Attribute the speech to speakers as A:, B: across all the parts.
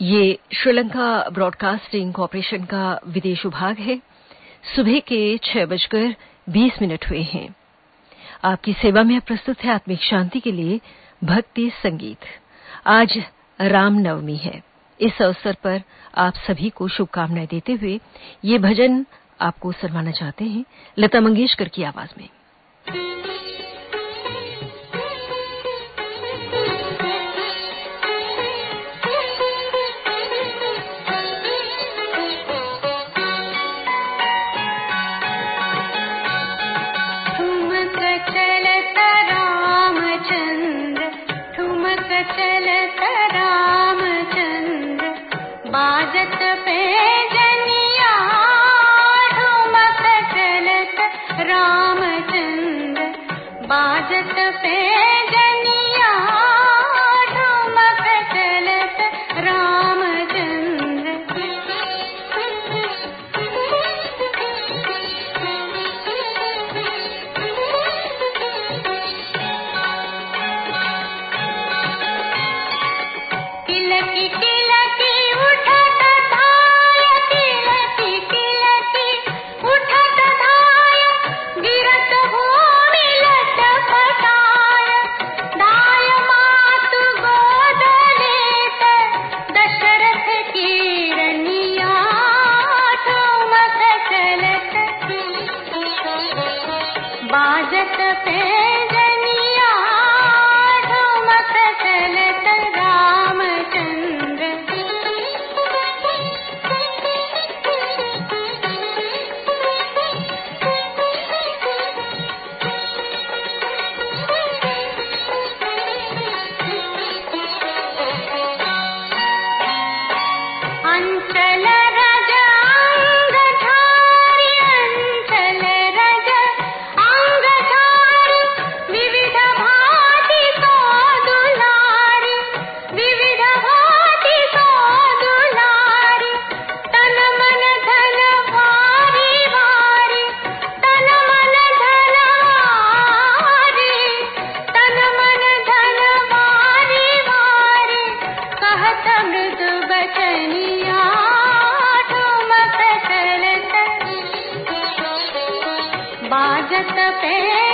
A: ये Sri Lanka broadcasting corporation का विदेश विभाग है। सुबह के छह बजकर बीस मिनट हुए हैं। आपकी सेवा में प्रस्तुत है आत्मिक शांति के लिए भक्ति संगीत। आज रामनवमी है। इस अवसर पर आप सभी को शुभकामनाएँ देते हुए ये भजन आपको सुनवाना चाहते हैं। लता मंगेशकर की आवाज़ में। सफेद भारत पे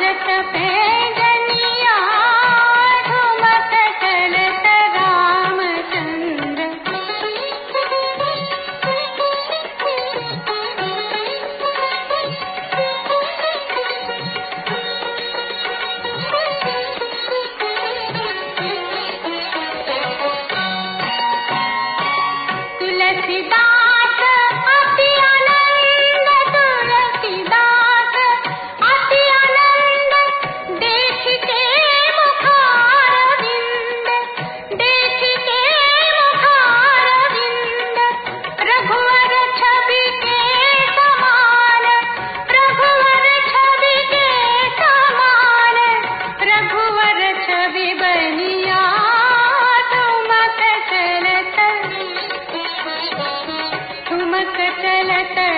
A: राजत पे ಕಟ್ಟ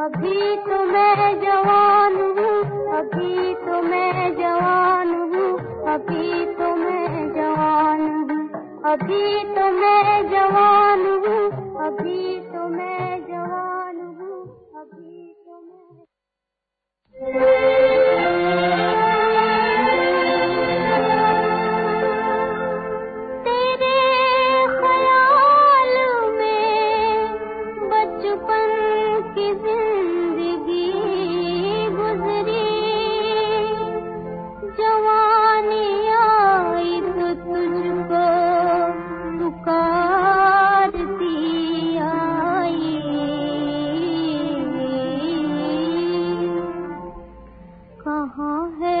A: अभी तो मैं जवान हूँ, अभी तो मैं जवान हूँ, अभी तो मैं जवान हूँ, अभी तो मैं जवान हूँ, अभी तो मैं जवान हूँ, अभी तो मैं है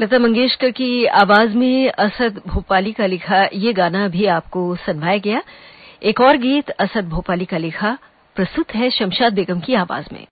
B: लता मंगेशकर की आवाज़ में असद भोपाली का लिखा ये गाना भी आपको सुनवाया गया। एक और गीत असद भोपाली का लिखा, प्रस्तुत है शमशाद बेगम की आवाज़ में।